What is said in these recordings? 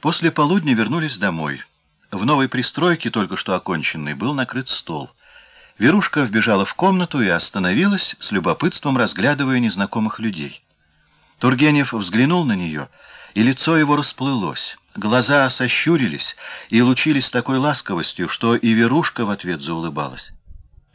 После полудня вернулись домой. В новой пристройке, только что оконченной, был накрыт стол. Верушка вбежала в комнату и остановилась, с любопытством разглядывая незнакомых людей. Тургенев взглянул на нее, и лицо его расплылось. Глаза сощурились и лучились такой ласковостью, что и Верушка в ответ заулыбалась.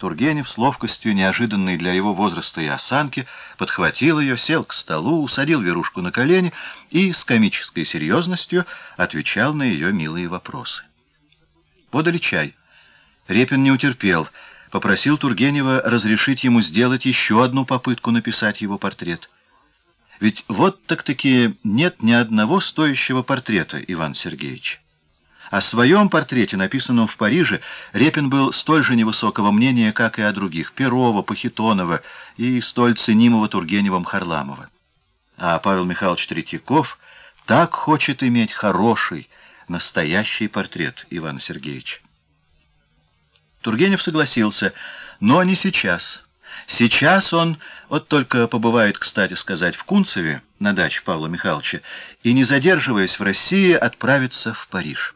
Тургенев с ловкостью, неожиданной для его возраста и осанки, подхватил ее, сел к столу, усадил Верушку на колени и с комической серьезностью отвечал на ее милые вопросы. Подали чай. Репин не утерпел, попросил Тургенева разрешить ему сделать еще одну попытку написать его портрет. Ведь вот так-таки нет ни одного стоящего портрета Иван Сергеевич. О своем портрете, написанном в Париже, Репин был столь же невысокого мнения, как и о других — Перова, Пахитонова и столь ценимого Тургеневым Харламова. А Павел Михайлович Третьяков так хочет иметь хороший, настоящий портрет Ивана Сергеевича. Тургенев согласился, но не сейчас. Сейчас он, вот только побывает, кстати сказать, в Кунцеве, на даче Павла Михайловича, и, не задерживаясь в России, отправится в Париж.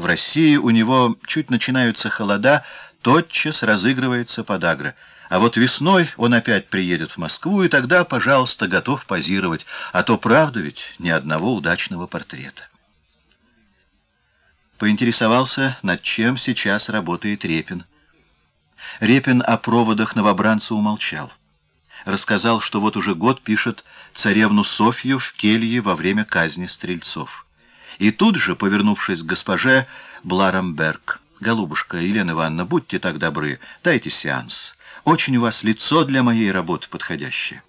В России у него чуть начинаются холода, тотчас разыгрывается подагра. А вот весной он опять приедет в Москву, и тогда, пожалуйста, готов позировать, а то правда ведь ни одного удачного портрета. Поинтересовался, над чем сейчас работает Репин. Репин о проводах новобранца умолчал. Рассказал, что вот уже год пишет царевну Софью в келье во время казни стрельцов. И тут же, повернувшись к госпоже Бларамберг, «Голубушка, Елена Ивановна, будьте так добры, дайте сеанс. Очень у вас лицо для моей работы подходящее».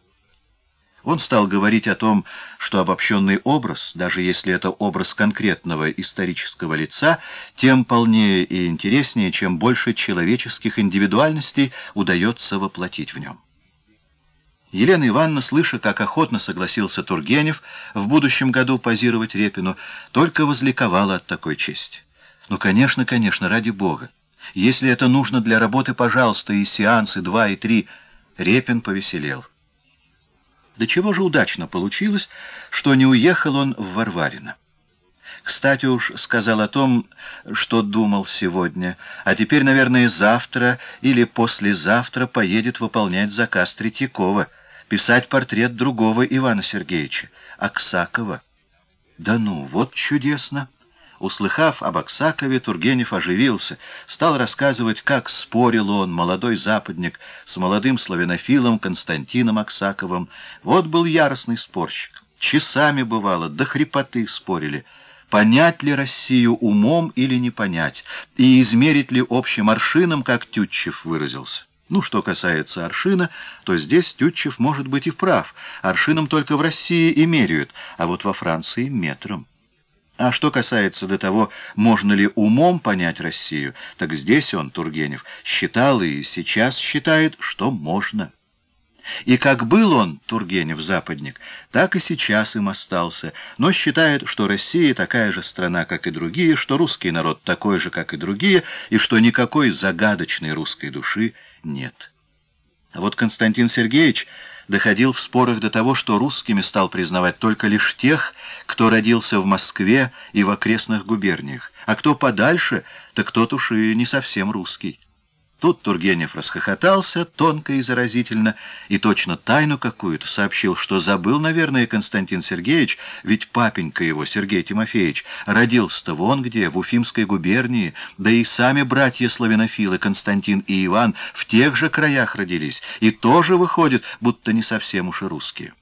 Он стал говорить о том, что обобщенный образ, даже если это образ конкретного исторического лица, тем полнее и интереснее, чем больше человеческих индивидуальностей удается воплотить в нем. Елена Ивановна, слыша, как охотно согласился Тургенев в будущем году позировать Репину, только возликовала от такой чести. Ну, конечно, конечно, ради бога. Если это нужно для работы, пожалуйста, и сеансы два, и три. Репин повеселел. Да чего же удачно получилось, что не уехал он в Варварино. Кстати уж сказал о том, что думал сегодня, а теперь, наверное, завтра или послезавтра поедет выполнять заказ Третьякова — писать портрет другого Ивана Сергеевича, Аксакова. Да ну, вот чудесно! Услыхав об Аксакове, Тургенев оживился, стал рассказывать, как спорил он, молодой западник, с молодым славянофилом Константином Аксаковым. Вот был яростный спорщик. Часами, бывало, до хрипоты спорили. Понять ли Россию умом или не понять, и измерить ли общим аршином, как Тютчев выразился. Ну, что касается аршина, то здесь Тютчев может быть и прав. Аршином только в России и меряют, а вот во Франции — метром. А что касается до того, можно ли умом понять Россию, так здесь он, Тургенев, считал и сейчас считает, что можно. И как был он, Тургенев, западник, так и сейчас им остался, но считает, что Россия такая же страна, как и другие, что русский народ такой же, как и другие, и что никакой загадочной русской души нет. А вот Константин Сергеевич доходил в спорах до того, что русскими стал признавать только лишь тех, кто родился в Москве и в окрестных губерниях, а кто подальше, так тот уж и не совсем русский. Тут Тургенев расхохотался тонко и заразительно, и точно тайну какую-то сообщил, что забыл, наверное, Константин Сергеевич, ведь папенька его, Сергей Тимофеевич, родился-то вон где, в Уфимской губернии, да и сами братья-славянофилы Константин и Иван в тех же краях родились, и тоже выходят, будто не совсем уж и русские.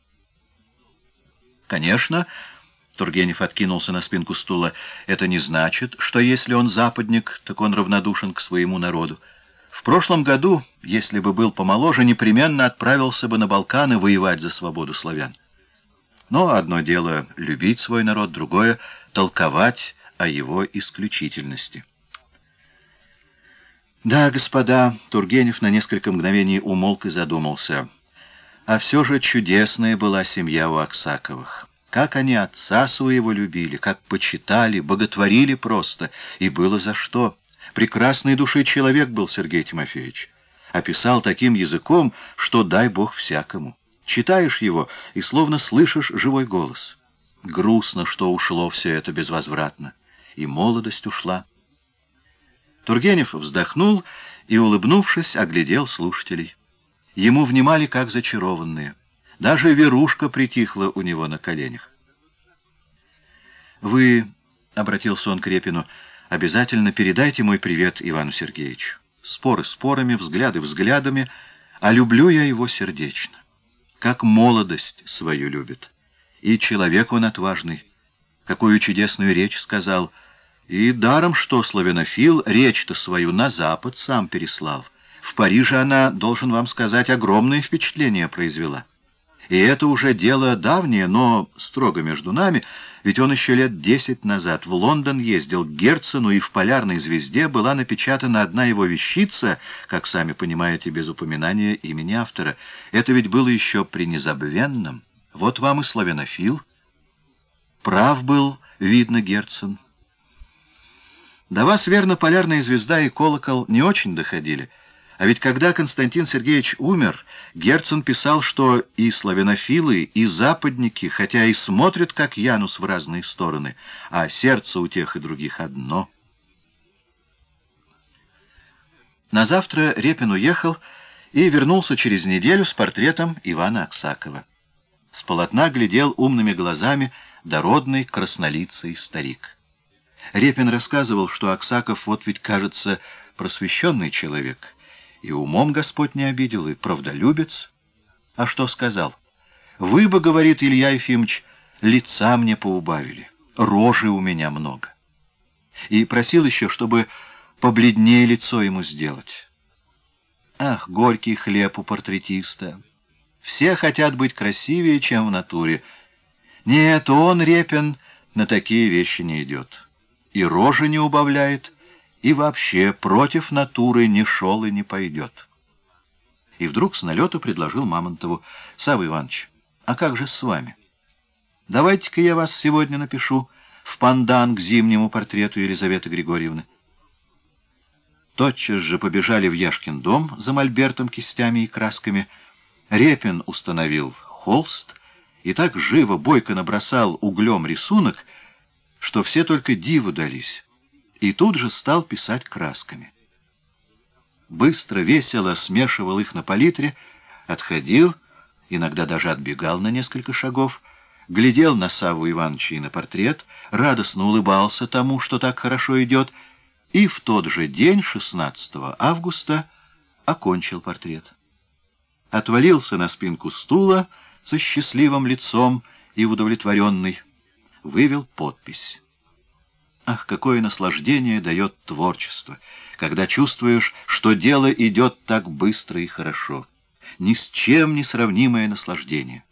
Конечно, Тургенев откинулся на спинку стула, это не значит, что если он западник, так он равнодушен к своему народу. В прошлом году, если бы был помоложе, непременно отправился бы на Балканы воевать за свободу славян. Но одно дело — любить свой народ, другое — толковать о его исключительности. Да, господа, Тургенев на несколько мгновений умолк и задумался. А все же чудесная была семья у Аксаковых. Как они отца своего любили, как почитали, боготворили просто, и было за что — Прекрасной души человек был Сергей Тимофеевич. Описал таким языком, что дай бог всякому. Читаешь его и словно слышишь живой голос. Грустно, что ушло все это безвозвратно. И молодость ушла. Тургенев вздохнул и, улыбнувшись, оглядел слушателей. Ему внимали как зачарованные. Даже Верушка притихла у него на коленях. «Вы, — обратился он к Репину, — обязательно передайте мой привет Ивану Сергеевичу. Споры спорами, взгляды взглядами, а люблю я его сердечно. Как молодость свою любит. И человек он отважный. Какую чудесную речь сказал. И даром, что славянофил речь-то свою на запад сам переслал. В Париже она, должен вам сказать, огромное впечатление произвела. И это уже дело давнее, но строго между нами, ведь он еще лет десять назад в Лондон ездил к Герцену, и в «Полярной звезде» была напечатана одна его вещица, как сами понимаете, без упоминания имени автора. Это ведь было еще при незабвенном. Вот вам и славянофил. Прав был, видно, Герцен. До вас, верно, «Полярная звезда» и «Колокол» не очень доходили — а ведь когда Константин Сергеевич умер, Герцен писал, что и славянофилы, и западники, хотя и смотрят, как Янус, в разные стороны, а сердце у тех и других одно. На завтра Репин уехал и вернулся через неделю с портретом Ивана Аксакова. С полотна глядел умными глазами дородный краснолицый старик. Репин рассказывал, что Аксаков вот ведь, кажется, просвещенный человек — и умом Господь не обидел, и правдолюбец. А что сказал? Вы бы, говорит Илья Ефимович, лица мне поубавили, рожи у меня много. И просил еще, чтобы побледнее лицо ему сделать. Ах, горький хлеб у портретиста. Все хотят быть красивее, чем в натуре. Нет, он, Репин, на такие вещи не идет. И рожи не убавляет, и вообще против натуры не шел и не пойдет. И вдруг с налету предложил Мамонтову, «Савва Иванович, а как же с вами? Давайте-ка я вас сегодня напишу в пандан к зимнему портрету Елизаветы Григорьевны». Тотчас же побежали в Яшкин дом за мольбертом, кистями и красками. Репин установил холст и так живо, бойко набросал углем рисунок, что все только диву дались и тут же стал писать красками. Быстро, весело смешивал их на палитре, отходил, иногда даже отбегал на несколько шагов, глядел на Саву Ивановича и на портрет, радостно улыбался тому, что так хорошо идет, и в тот же день, 16 августа, окончил портрет. Отвалился на спинку стула со счастливым лицом и удовлетворенный, вывел подпись. Ах, какое наслаждение дает творчество, когда чувствуешь, что дело идет так быстро и хорошо. Ни с чем не сравнимое наслаждение.